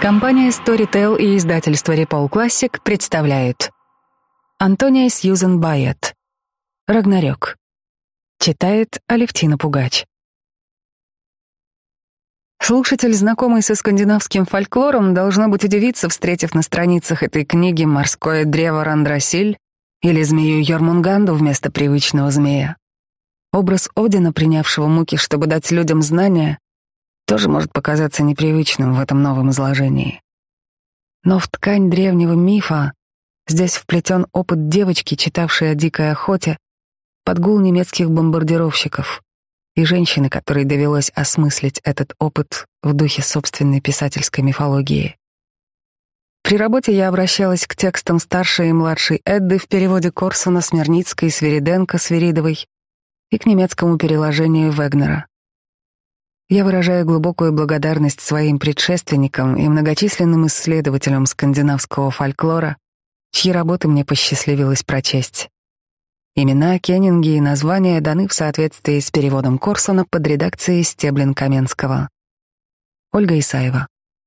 Компания Storytel и издательство Repol Classic представляют. Антония Сьюзен Байет Рагнарёк. Читает Алевтина Пугач. Слушатель, знакомый со скандинавским фольклором, должно быть удивиться, встретив на страницах этой книги морское древо Рандрасиль или змею Йормунганду вместо привычного змея. Образ Одина, принявшего муки, чтобы дать людям знания, тоже может показаться непривычным в этом новом изложении. Но в ткань древнего мифа здесь вплетен опыт девочки, читавшей о дикой охоте, под гул немецких бомбардировщиков и женщины, которой довелось осмыслить этот опыт в духе собственной писательской мифологии. При работе я обращалась к текстам старшей и младшей Эдды в переводе Корсуна, Смирницкой, Свириденко, Свиридовой и к немецкому переложению Вегнера. Я выражаю глубокую благодарность своим предшественникам и многочисленным исследователям скандинавского фольклора, чьи работы мне посчастливилось прочесть. Имена, кеннинги и названия даны в соответствии с переводом Корсона под редакцией Стеблин-Каменского. Ольга Исаева.